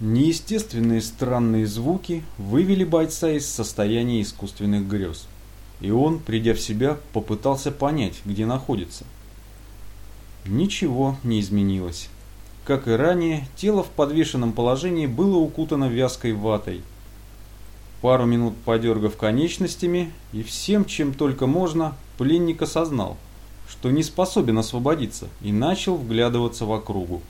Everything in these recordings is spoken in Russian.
Неестественные странные звуки вывели бойца из состояния искусственных грез, и он, придя в себя, попытался понять, где находится. Ничего не изменилось. Как и ранее, тело в подвешенном положении было укутано вязкой ватой. Пару минут подергав конечностями и всем, чем только можно, пленник осознал, что не способен освободиться и начал вглядываться в округу.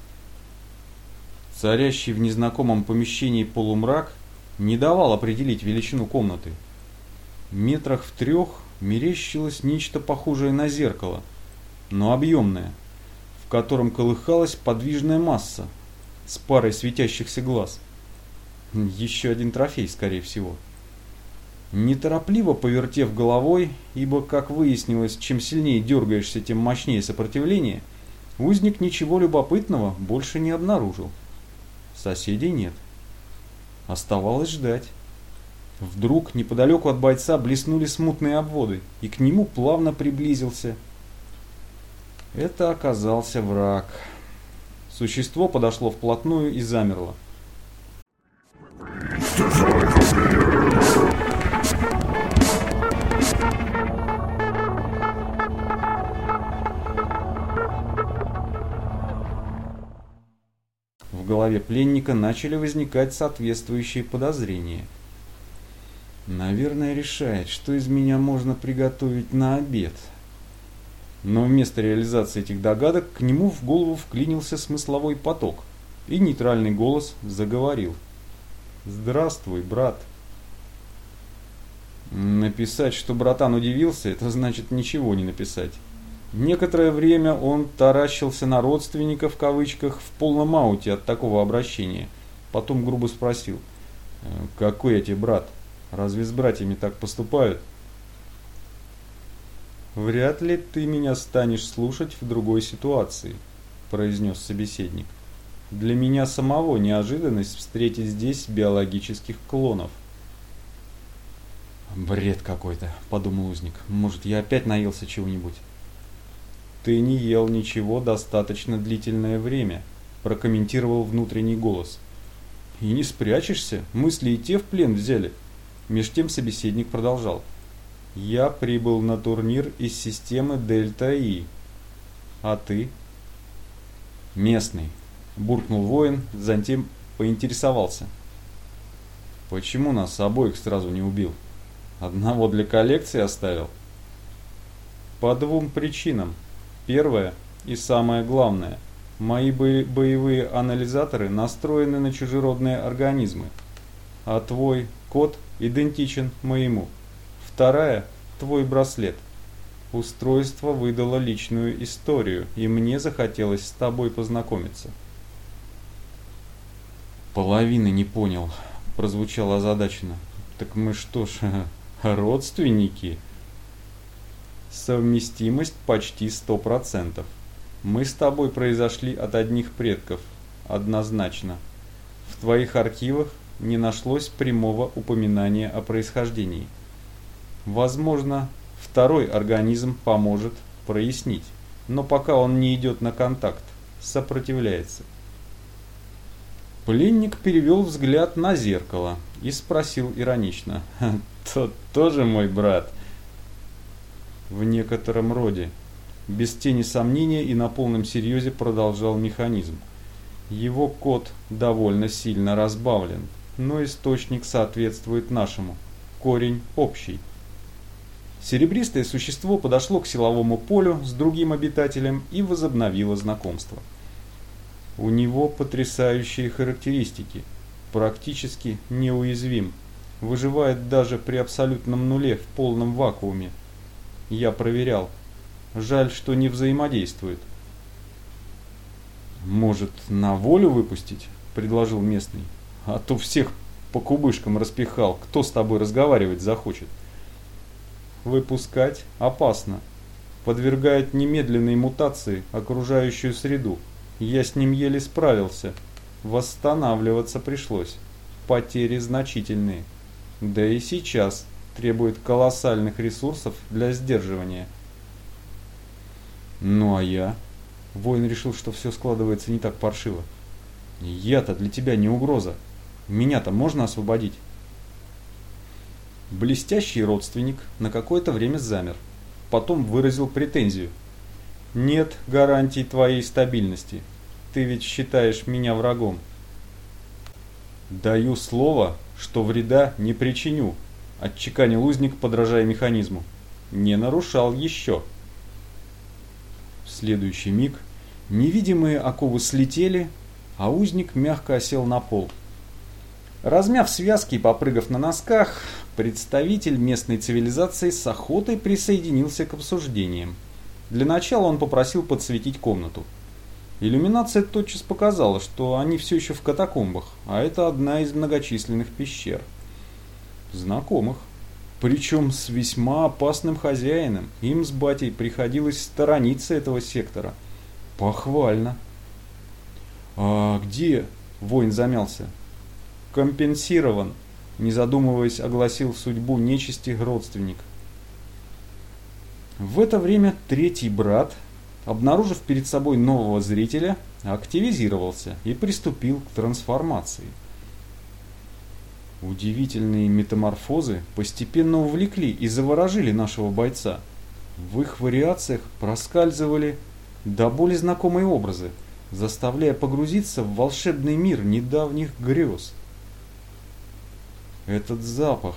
Царящий в незнакомом помещении полумрак не давал определить величину комнаты. Метрах в трех мерещилось нечто похожее на зеркало, но объемное – в котором колыхалась подвижная масса с парой светящихся глаз. Еще один трофей, скорее всего. Неторопливо повертев головой, ибо, как выяснилось, чем сильнее дергаешься, тем мощнее сопротивление, узник ничего любопытного больше не обнаружил. Соседей нет. Оставалось ждать. Вдруг неподалеку от бойца блеснули смутные обводы, и к нему плавно приблизился – это оказался враг. Существо подошло вплотную и замерло. Голове пленника начали возникать соответствующие подозрения. Наверное, решает, что из меня можно приготовить на обед. Но вместо реализации этих догадок к нему в голову вклинился смысловой поток, и нейтральный голос заговорил. «Здравствуй, брат». Написать, что братан удивился, это значит ничего не написать. Некоторое время он таращился на родственника в кавычках в полном ауте от такого обращения. Потом грубо спросил, «Э, «Какой я тебе брат? Разве с братьями так поступают?» «Вряд ли ты меня станешь слушать в другой ситуации», – произнес собеседник. «Для меня самого неожиданность встретить здесь биологических клонов». «Бред какой-то», – подумал узник. «Может, я опять наелся чего-нибудь?» «Ты не ел ничего достаточно длительное время», – прокомментировал внутренний голос. «И не спрячешься, мысли и те в плен взяли». Меж тем собеседник продолжал. Я прибыл на турнир из системы Дельта-И. А ты? Местный. Буркнул воин, затем поинтересовался. Почему нас обоих сразу не убил? Одного для коллекции оставил? По двум причинам. Первое и самое главное. Мои боевые анализаторы настроены на чужеродные организмы, а твой код идентичен моему. Вторая – твой браслет. Устройство выдало личную историю, и мне захотелось с тобой познакомиться. Половины не понял, прозвучало озадаченно. Так мы что ж, родственники? Совместимость почти сто процентов. Мы с тобой произошли от одних предков, однозначно. В твоих архивах не нашлось прямого упоминания о происхождении. Возможно, второй организм поможет прояснить, но пока он не идет на контакт, сопротивляется. Пленник перевел взгляд на зеркало и спросил иронично. «Тот тоже мой брат?» «В некотором роде». Без тени сомнения и на полном серьезе продолжал механизм. Его код довольно сильно разбавлен, но источник соответствует нашему. Корень общий. Серебристое существо подошло к силовому полю с другим обитателем и возобновило знакомство. У него потрясающие характеристики, практически неуязвим, выживает даже при абсолютном нуле в полном вакууме. Я проверял. Жаль, что не взаимодействует. «Может, на волю выпустить?» – предложил местный. «А то всех по кубышкам распихал. Кто с тобой разговаривать захочет?» выпускать опасно. Подвергает немедленной мутации окружающую среду. Я с ним еле справился. Восстанавливаться пришлось. Потери значительные. Да и сейчас требует колоссальных ресурсов для сдерживания. Ну а я? Воин решил, что все складывается не так паршиво. Я-то для тебя не угроза. Меня-то можно освободить? Блестящий родственник на какое-то время замер. Потом выразил претензию. Нет гарантий твоей стабильности. Ты ведь считаешь меня врагом. Даю слово, что вреда не причиню, отчеканил узник, подражая механизму. Не нарушал еще. В следующий миг невидимые оковы слетели, а узник мягко осел на пол. Размяв связки и попрыгав на носках, представитель местной цивилизации с охотой присоединился к обсуждениям. Для начала он попросил подсветить комнату. Иллюминация тотчас показала, что они все еще в катакомбах, а это одна из многочисленных пещер. Знакомых. Причем с весьма опасным хозяином. Им с батей приходилось сторониться этого сектора. Похвально. «А где?» – воин замялся. «Компенсирован», – не задумываясь, огласил судьбу нечисти родственник. В это время третий брат, обнаружив перед собой нового зрителя, активизировался и приступил к трансформации. Удивительные метаморфозы постепенно увлекли и заворожили нашего бойца. В их вариациях проскальзывали до боли знакомые образы – заставляя погрузиться в волшебный мир недавних грез. Этот запах,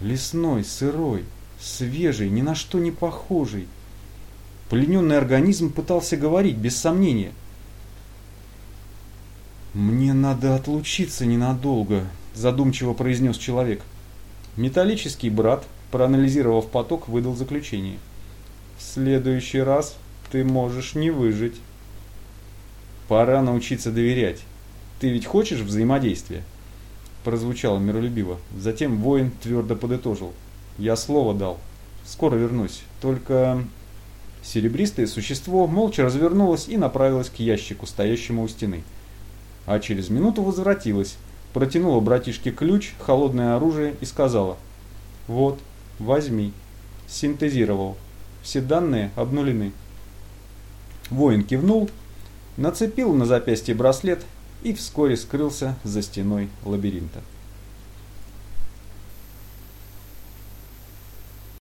лесной, сырой, свежий, ни на что не похожий. Плененный организм пытался говорить, без сомнения. «Мне надо отлучиться ненадолго», – задумчиво произнес человек. Металлический брат, проанализировав поток, выдал заключение. «В следующий раз ты можешь не выжить». Пора научиться доверять. Ты ведь хочешь взаимодействия? Прозвучало миролюбиво. Затем воин твердо подытожил. Я слово дал. Скоро вернусь. Только... Серебристое существо молча развернулось и направилось к ящику, стоящему у стены. А через минуту возвратилось, протянула братишке ключ, холодное оружие и сказала. «Вот, возьми». Синтезировал. Все данные обнулены. Воин кивнул нацепил на запястье браслет и вскоре скрылся за стеной лабиринта.